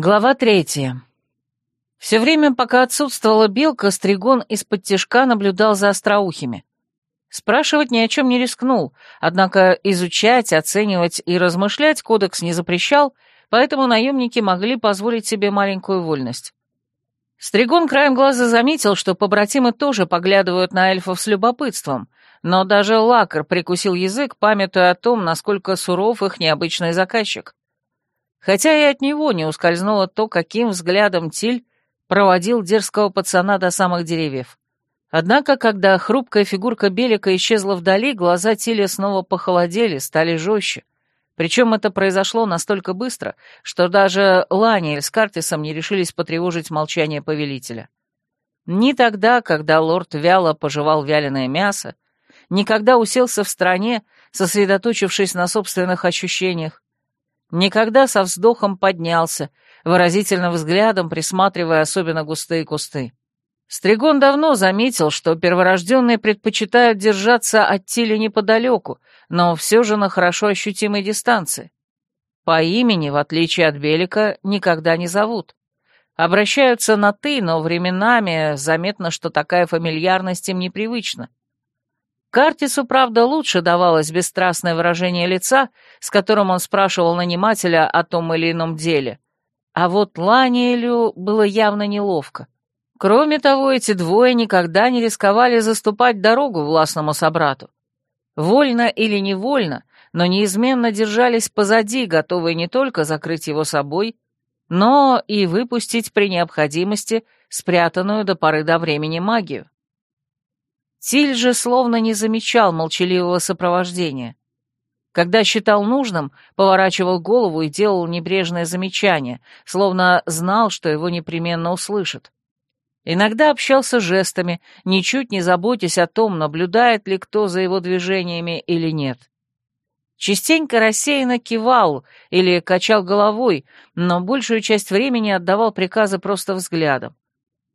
Глава третья. Все время, пока отсутствовала белка, Стригон из-под тишка наблюдал за остроухими. Спрашивать ни о чем не рискнул, однако изучать, оценивать и размышлять кодекс не запрещал, поэтому наемники могли позволить себе маленькую вольность. Стригон краем глаза заметил, что побратимы тоже поглядывают на эльфов с любопытством, но даже Лакар прикусил язык, памятуя о том, насколько суров их необычный заказчик хотя и от него не ускользнуло то, каким взглядом Тиль проводил дерзкого пацана до самых деревьев. Однако, когда хрупкая фигурка Белика исчезла вдали, глаза Тиля снова похолодели, стали жестче. Причем это произошло настолько быстро, что даже Ланиэль с Картисом не решились потревожить молчание повелителя. Ни тогда, когда лорд вяло пожевал вяленое мясо, ни когда уселся в стороне, сосредоточившись на собственных ощущениях, Никогда со вздохом поднялся, выразительно взглядом присматривая особенно густые кусты. Стригон давно заметил, что перворожденные предпочитают держаться от Тили неподалеку, но все же на хорошо ощутимой дистанции. По имени, в отличие от Белика, никогда не зовут. Обращаются на «ты», но временами заметно, что такая фамильярность им непривычна. Картису, правда, лучше давалось бесстрастное выражение лица, с которым он спрашивал нанимателя о том или ином деле. А вот Ланиэлю было явно неловко. Кроме того, эти двое никогда не рисковали заступать дорогу властному собрату. Вольно или невольно, но неизменно держались позади, готовые не только закрыть его собой, но и выпустить при необходимости спрятанную до поры до времени магию. Тиль же словно не замечал молчаливого сопровождения. Когда считал нужным, поворачивал голову и делал небрежное замечание, словно знал, что его непременно услышат. Иногда общался жестами, ничуть не заботясь о том, наблюдает ли кто за его движениями или нет. Частенько рассеянно кивал или качал головой, но большую часть времени отдавал приказы просто взглядом.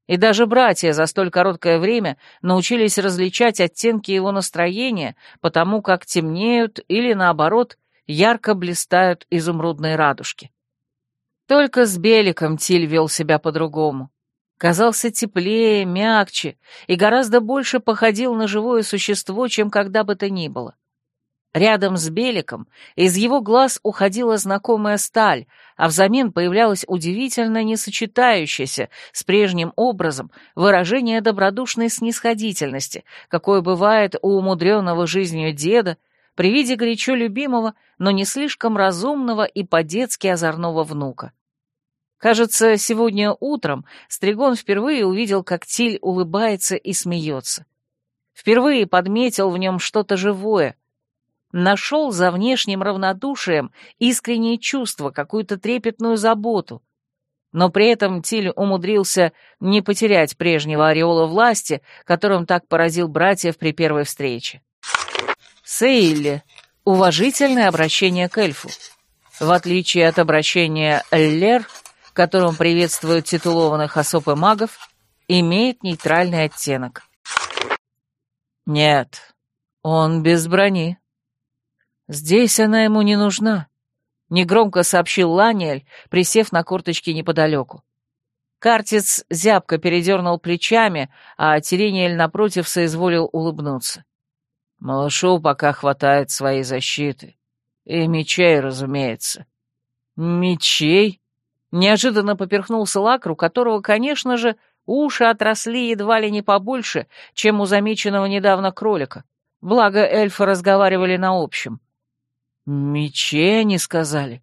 И даже братья за столь короткое время научились различать оттенки его настроения, потому как темнеют или, наоборот, ярко блистают изумрудные радужки. Только с Беликом Тиль вел себя по-другому. Казался теплее, мягче и гораздо больше походил на живое существо, чем когда бы то ни было. Рядом с Беликом из его глаз уходила знакомая сталь, а взамен появлялось удивительно несочетающееся с прежним образом выражение добродушной снисходительности, какое бывает у умудренного жизнью деда при виде горячо любимого, но не слишком разумного и по-детски озорного внука. Кажется, сегодня утром Стригон впервые увидел, как Тиль улыбается и смеется. Впервые подметил в нем что-то живое — нашел за внешним равнодушием искреннее чувство, какую-то трепетную заботу. Но при этом Тиль умудрился не потерять прежнего ореола власти, которым так поразил братьев при первой встрече. Сейли — уважительное обращение к эльфу. В отличие от обращения «лер», которым приветствуют титулованных особ и магов, имеет нейтральный оттенок. Нет, он без брони. «Здесь она ему не нужна», — негромко сообщил Ланиэль, присев на корточки неподалеку. Картец зябко передернул плечами, а Терениэль напротив соизволил улыбнуться. «Малышу пока хватает своей защиты. И мечей, разумеется». «Мечей?» Неожиданно поперхнулся Лакр, у которого, конечно же, уши отросли едва ли не побольше, чем у замеченного недавно кролика. Благо эльфы разговаривали на общем. «Мечей они сказали».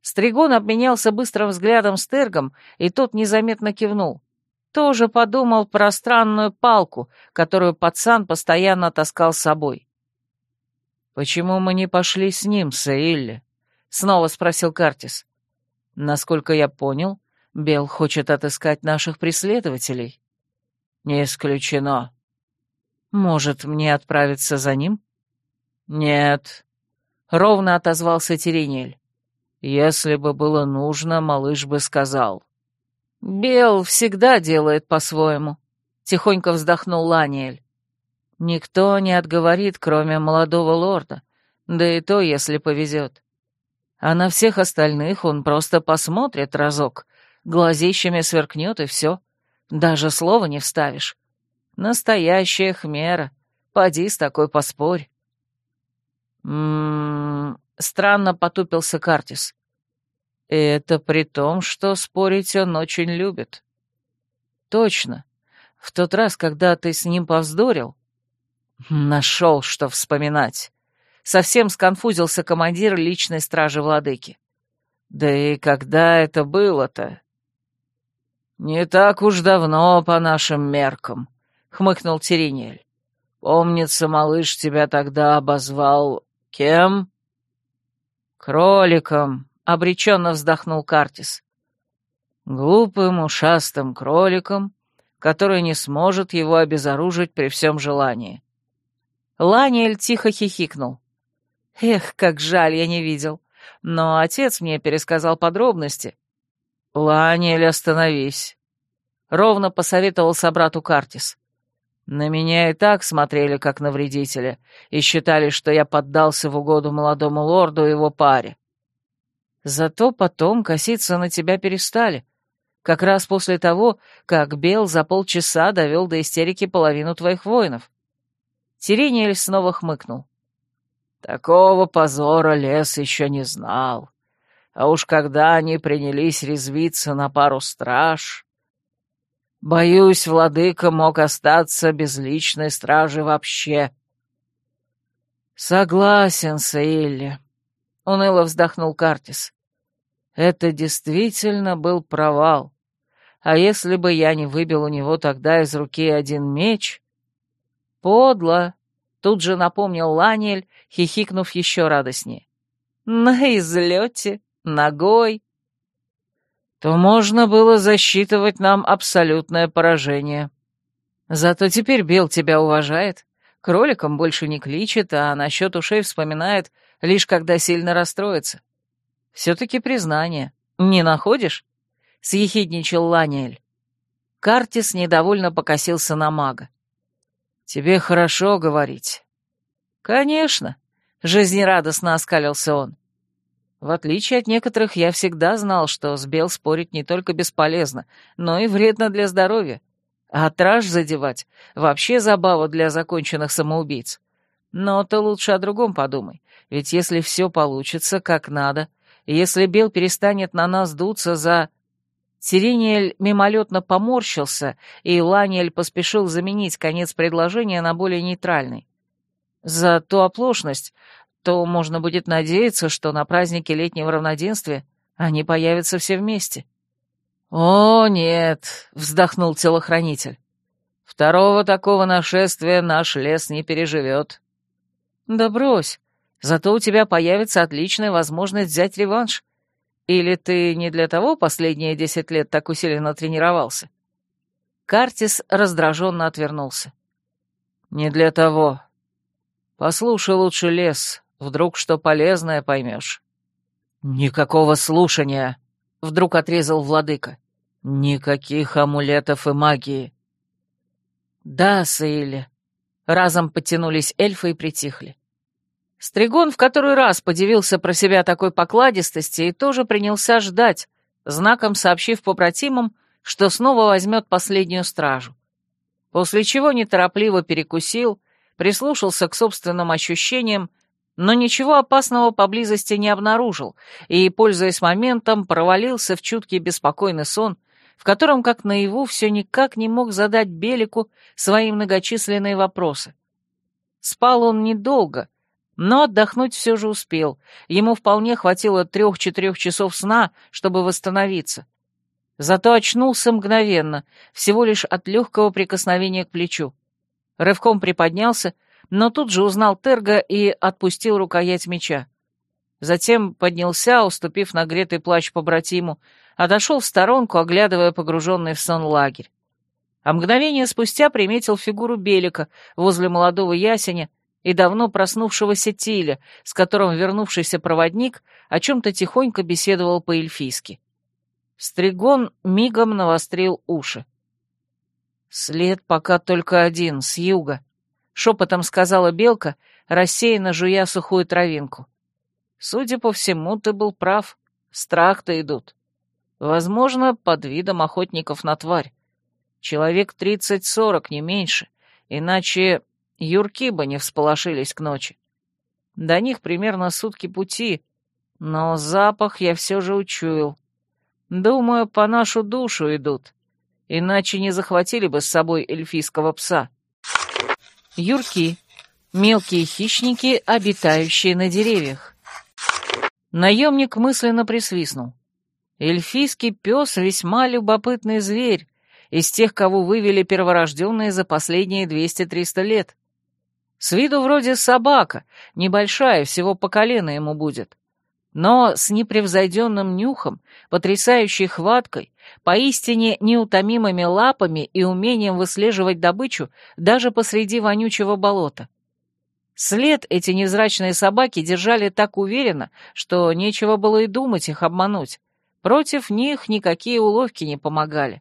Стригон обменялся быстрым взглядом с Тергом, и тот незаметно кивнул. Тоже подумал про странную палку, которую пацан постоянно таскал с собой. «Почему мы не пошли с ним, Саилли?» — снова спросил Картис. «Насколько я понял, Бел хочет отыскать наших преследователей». «Не исключено». «Может, мне отправиться за ним?» «Нет, — ровно отозвался Теренель. «Если бы было нужно, малыш бы сказал». «Бел всегда делает по-своему», — тихонько вздохнул Ланиэль. «Никто не отговорит, кроме молодого лорда, да и то, если повезет. А на всех остальных он просто посмотрит разок, глазищами сверкнет и все. Даже слова не вставишь. Настоящая хмера. Поди с такой поспорь. Ммм, странно потупился Картис. Это при том, что спорить он очень любит. Точно. В тот раз, когда ты с ним повздорил... Нашел, что вспоминать. Совсем сконфузился командир личной стражи владыки. Да и когда это было-то? Не так уж давно по нашим меркам, хмыкнул Терениэль. Помнится, малыш тебя тогда обозвал кем? Кроликом, обреченно вздохнул Картис. Глупым, ушастым кроликом, который не сможет его обезоружить при всем желании. Ланиэль тихо хихикнул. Эх, как жаль, я не видел. Но отец мне пересказал подробности. Ланиэль, остановись. Ровно посоветовал собрату Картис. На меня и так смотрели, как на вредителя, и считали, что я поддался в угоду молодому лорду и его паре. Зато потом коситься на тебя перестали, как раз после того, как Бел за полчаса довел до истерики половину твоих воинов. Сирениэль снова хмыкнул. Такого позора лес еще не знал. А уж когда они принялись резвиться на пару страж... Боюсь, владыка мог остаться без личной стражи вообще. Согласен, Саилли. Уныло вздохнул Картис. Это действительно был провал. А если бы я не выбил у него тогда из руки один меч... Подло, Тут же напомнил Ланиэль, хихикнув еще радостнее. «На излете, ногой». «То можно было засчитывать нам абсолютное поражение. Зато теперь Бел тебя уважает, кроликом больше не кличет, а насчет ушей вспоминает, лишь когда сильно расстроится. Все-таки признание. Не находишь?» — съехидничал Ланиэль. Картис недовольно покосился на мага. «Тебе хорошо говорить». «Конечно», — жизнерадостно оскалился он. В отличие от некоторых, я всегда знал, что с Бел спорить не только бесполезно, но и вредно для здоровья. А траж задевать — вообще забава для законченных самоубийц. Но ты лучше о другом подумай, ведь если все получится как надо, если Бел перестанет на нас дуться за... Сирениэль мимолетно поморщился, и Ланиэль поспешил заменить конец предложения на более нейтральный. За ту оплошность, то можно будет надеяться, что на празднике летнего равноденствия они появятся все вместе. «О, нет», — вздохнул телохранитель. «Второго такого нашествия наш лес не переживет». «Да брось, зато у тебя появится отличная возможность взять реванш. Или ты не для того последние десять лет так усиленно тренировался?» Картис раздраженно отвернулся. «Не для того. Послушай лучше лес, вдруг что полезное поймешь». «Никакого слушания!» — вдруг отрезал владыка. «Никаких амулетов и магии». «Да, Саили». Разом подтянулись эльфы и притихли. Стригон в который раз подивился про себя такой покладистости и тоже принялся ждать, знаком сообщив побратимам, что снова возьмет последнюю стражу. После чего неторопливо перекусил, прислушался к собственным ощущениям, но ничего опасного поблизости не обнаружил и, пользуясь моментом, провалился в чуткий беспокойный сон, в котором, как наяву, все никак не мог задать Белику свои многочисленные вопросы. Спал он недолго, но отдохнуть все же успел. Ему вполне хватило трех-четырех часов сна, чтобы восстановиться. Зато очнулся мгновенно, всего лишь от легкого прикосновения к плечу. Рывком приподнялся, но тут же узнал Терга и отпустил рукоять меча. Затем поднялся, уступив нагретый плащ побратиму, отошел в сторонку, оглядывая погруженный в сон лагерь. А мгновение спустя приметил фигуру Белика возле молодого ясеня, и давно проснувшегося Тиля, с которым вернувшийся проводник о чем-то тихонько беседовал по-эльфийски. Стригон мигом навострил уши. «След пока только один, с юга», — шепотом сказала белка, рассеянно жуя сухую травинку. Судя по всему, ты был прав. Страх-то идут. Возможно, под видом охотников на тварь. Человек тридцать-сорок, не меньше. Иначе юрки бы не всполошились к ночи. До них примерно сутки пути, но запах я все же учуял. Думаю, по нашу душу идут. Иначе не захватили бы с собой эльфийского пса. Юрки. Мелкие хищники, обитающие на деревьях. Наемник мысленно присвистнул. Эльфийский пес — весьма любопытный зверь, из тех, кого вывели перворожденные за последние 200-300 лет. С виду вроде собака, небольшая, всего по колено ему будет. Но с непревзойденным нюхом, потрясающей хваткой, поистине неутомимыми лапами и умением выслеживать добычу даже посреди вонючего болота. След эти невзрачные собаки держали так уверенно, что нечего было и думать их обмануть. Против них никакие уловки не помогали.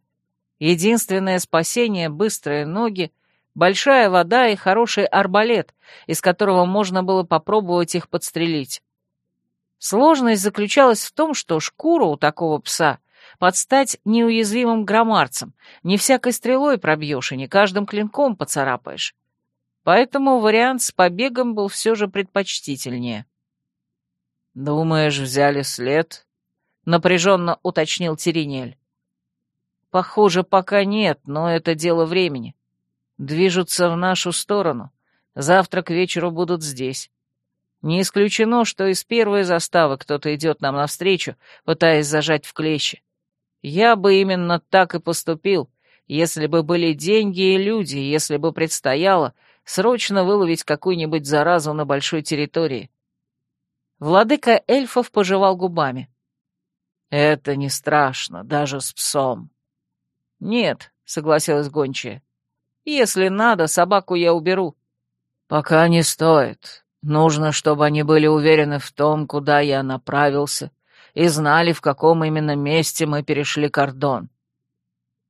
Единственное спасение — быстрые ноги, большая вода и хороший арбалет, из которого можно было попробовать их подстрелить. Сложность заключалась в том, что шкуру у такого пса под стать неуязвимым громарцем, не всякой стрелой пробьешь и не каждым клинком поцарапаешь. Поэтому вариант с побегом был все же предпочтительнее. «Думаешь, взяли след?» — напряженно уточнил Теринель. Похоже, пока нет, но это дело времени. Движутся в нашу сторону. Завтра к вечеру будут здесь. Не исключено, что из первой заставы кто-то идет нам навстречу, пытаясь зажать в клещи. Я бы именно так и поступил, если бы были деньги и люди, если бы предстояло срочно выловить какую-нибудь заразу на большой территории. Владыка эльфов пожевал губами. Это не страшно, даже с псом. «Нет», — согласилась гончая. «Если надо, собаку я уберу». «Пока не стоит. Нужно, чтобы они были уверены в том, куда я направился, и знали, в каком именно месте мы перешли кордон».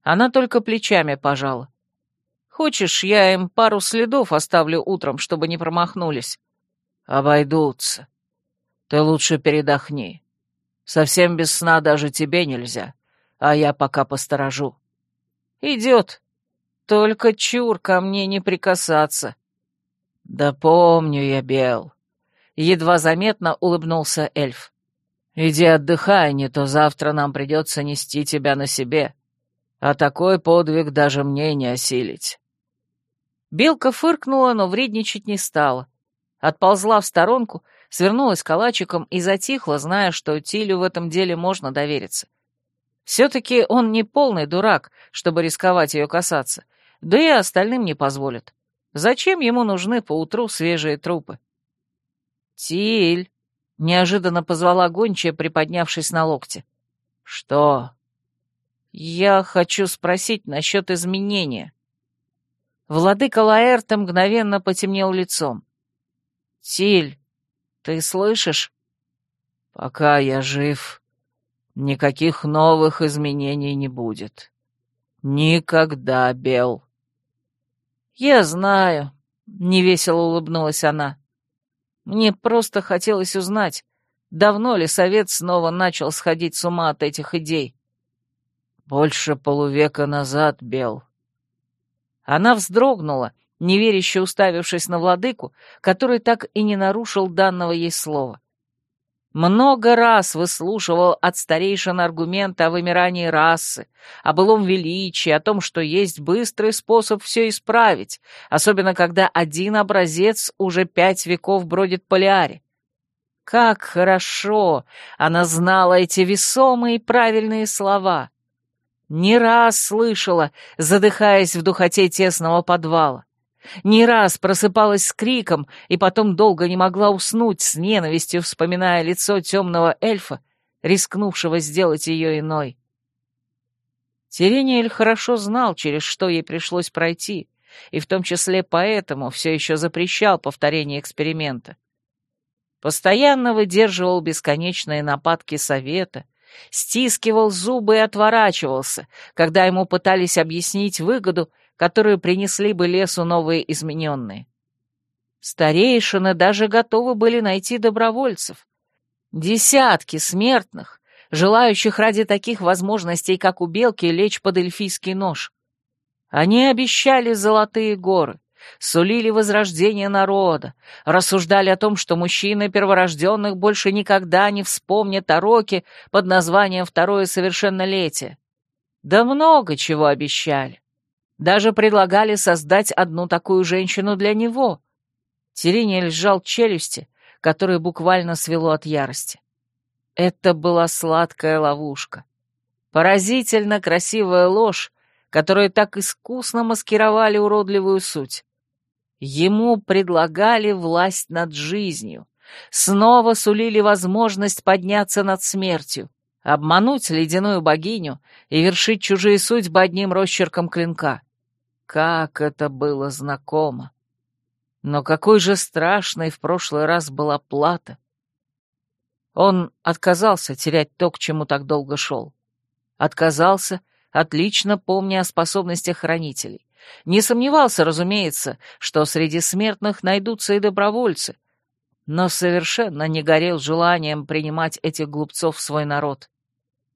Она только плечами пожала. «Хочешь, я им пару следов оставлю утром, чтобы не промахнулись?» «Обойдутся. Ты лучше передохни. Совсем без сна даже тебе нельзя, а я пока посторожу». «Идет. Только чур ко мне не прикасаться». «Да помню я, Бел», — едва заметно улыбнулся эльф. «Иди отдыхай, не то завтра нам придется нести тебя на себе, а такой подвиг даже мне не осилить». Белка фыркнула, но вредничать не стала. Отползла в сторонку, свернулась калачиком и затихла, зная, что Тилю в этом деле можно довериться. Все-таки он не полный дурак, чтобы рисковать ее касаться, да и остальным не позволит. Зачем ему нужны поутру свежие трупы? «Тиль!» — неожиданно позвала гончая, приподнявшись на локте. «Что?» «Я хочу спросить насчет изменения». Владыка Лаэрта мгновенно потемнел лицом. «Тиль, ты слышишь?» «Пока я жив», Никаких новых изменений не будет. Никогда, Бел. Я знаю, невесело улыбнулась она. Мне просто хотелось узнать, давно ли совет снова начал сходить с ума от этих идей. Больше полувека назад, Бел. Она вздрогнула, неверяще уставившись на владыку, который так и не нарушил данного ей слова. Много раз выслушивал от старейшин аргументы о вымирании расы, о былом величии, о том, что есть быстрый способ все исправить, особенно когда один образец уже пять веков бродит по Лиаре. Как хорошо она знала эти весомые правильные слова. Не раз слышала, задыхаясь в духоте тесного подвала. Не раз просыпалась с криком и потом долго не могла уснуть, с ненавистью вспоминая лицо темного эльфа, рискнувшего сделать ее иной. Терениэль хорошо знал, через что ей пришлось пройти, и в том числе поэтому все еще запрещал повторение эксперимента. Постоянно выдерживал бесконечные нападки совета, стискивал зубы и отворачивался, когда ему пытались объяснить выгоду которую принесли бы лесу новые измененные. Старейшины даже готовы были найти добровольцев, Десятки смертных, желающих ради таких возможностей, как у Белки, лечь под эльфийский нож. Они обещали золотые горы, сулили возрождение народа, рассуждали о том, что мужчины перворожденных больше никогда не вспомнят о роке под названием «Второе совершеннолетие». Да много чего обещали. Даже предлагали создать одну такую женщину для него. Терениэль сжал челюсти, которые буквально свело от ярости. Это была сладкая ловушка. Поразительно красивая ложь, которую так искусно маскировали уродливую суть. Ему предлагали власть над жизнью, снова сулили возможность подняться над смертью, обмануть ледяную богиню и вершить чужие судьбы одним росчерком клинка. Как это было знакомо! Но какой же страшной в прошлый раз была плата! Он отказался терять то, к чему так долго шел. Отказался, отлично помня о способностях хранителей. Не сомневался, разумеется, что среди смертных найдутся и добровольцы, но совершенно не горел желанием принимать этих глупцов в свой народ.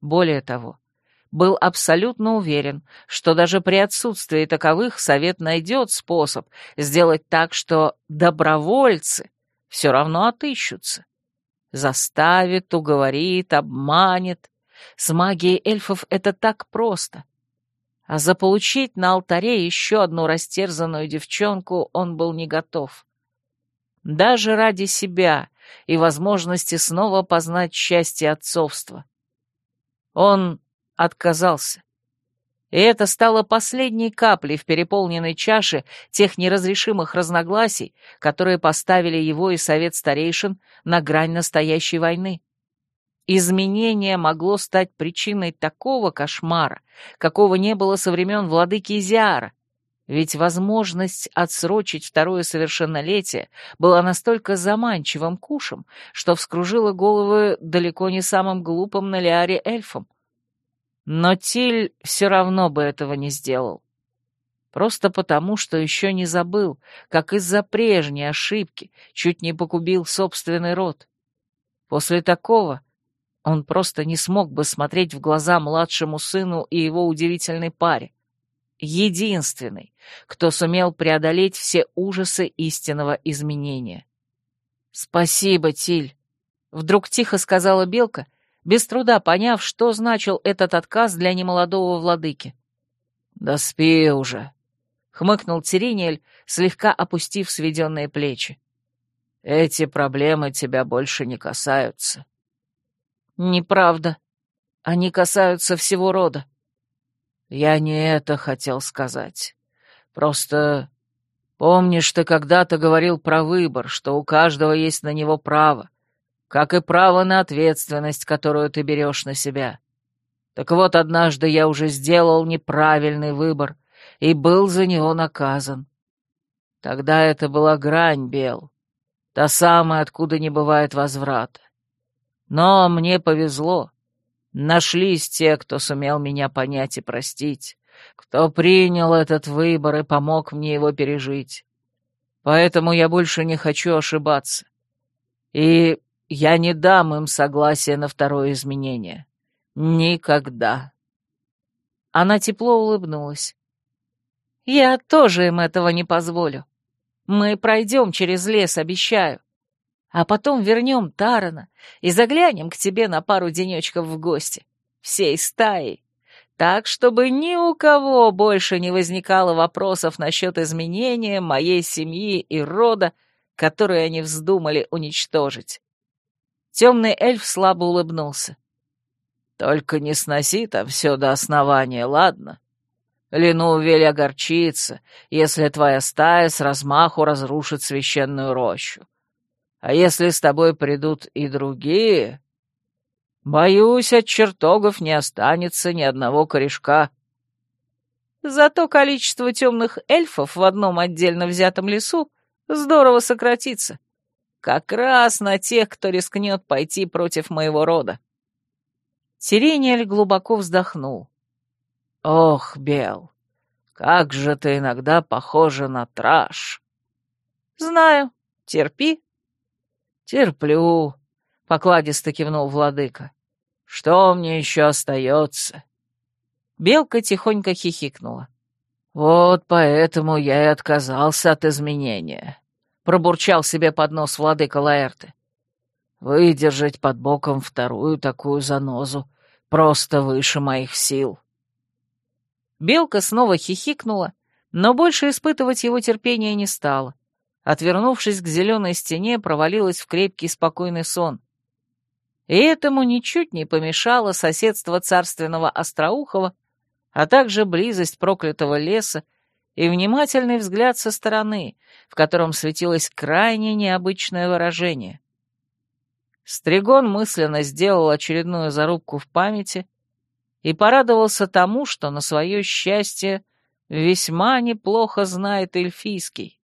Более того, был абсолютно уверен, что даже при отсутствии таковых совет найдет способ сделать так, что добровольцы все равно отыщутся. Заставит, уговорит, обманет. С магией эльфов это так просто. А заполучить на алтаре еще одну растерзанную девчонку он был не готов. Даже ради себя и возможности снова познать счастье отцовства. Он отказался. И это стало последней каплей в переполненной чаше тех неразрешимых разногласий, которые поставили его и совет старейшин на грань настоящей войны. Изменение могло стать причиной такого кошмара, какого не было со времен владыки Изиара, ведь возможность отсрочить второе совершеннолетие была настолько заманчивым кушем, что вскружила головы далеко не самым глупым на Лиаре эльфам. Но Тиль все равно бы этого не сделал. Просто потому, что еще не забыл, как из-за прежней ошибки чуть не погубил собственный род. После такого он просто не смог бы смотреть в глаза младшему сыну и его удивительной паре. Единственный, кто сумел преодолеть все ужасы истинного изменения. «Спасибо, Тиль», — вдруг тихо сказала Белка, без труда поняв, что значил этот отказ для немолодого владыки. «Да спи уже», — хмыкнул Теринель, слегка опустив сведенные плечи. «Эти проблемы тебя больше не касаются». «Неправда. Они касаются всего рода». «Я не это хотел сказать. Просто помнишь, ты когда-то говорил про выбор, что у каждого есть на него право, как и право на ответственность, которую ты берешь на себя. Так вот, однажды я уже сделал неправильный выбор и был за него наказан. Тогда это была грань, Бел, та самая, откуда не бывает возврата. Но мне повезло. Нашлись те, кто сумел меня понять и простить, кто принял этот выбор и помог мне его пережить. Поэтому я больше не хочу ошибаться. И я не дам им согласия на второе изменение. Никогда. Она тепло улыбнулась. Я тоже им этого не позволю. Мы пройдем через лес, обещаю. А потом вернем Тарана и заглянем к тебе на пару денечков в гости. Всей стаей. Так, чтобы ни у кого больше не возникало вопросов насчет изменения моей семьи и рода, которые они вздумали уничтожить. Темный эльф слабо улыбнулся. «Только не сноси там все до основания, ладно? Ленувель огорчится, если твоя стая с размаху разрушит священную рощу. А если с тобой придут и другие...» Боюсь, от чертогов не останется ни одного корешка. Зато количество темных эльфов в одном отдельно взятом лесу здорово сократится. Как раз на тех, кто рискнет пойти против моего рода. Сирениэль глубоко вздохнул. Ох, Бел, как же ты иногда похожа на траш. Знаю, терпи. Терплю. — покладисто кивнул владыка. «Что мне еще остается?» Белка тихонько хихикнула. «Вот поэтому я и отказался от изменения», — пробурчал себе под нос владыка Лаэрты. «Выдержать под боком вторую такую занозу просто выше моих сил». Белка снова хихикнула, но больше испытывать его терпение не стала. Отвернувшись к зеленой стене, провалилась в крепкий спокойный сон. И этому ничуть не помешало соседство царственного Остроухова а также близость проклятого леса и внимательный взгляд со стороны, в котором светилось крайне необычное выражение. Стригон мысленно сделал очередную зарубку в памяти и порадовался тому, что на свое счастье весьма неплохо знает эльфийский.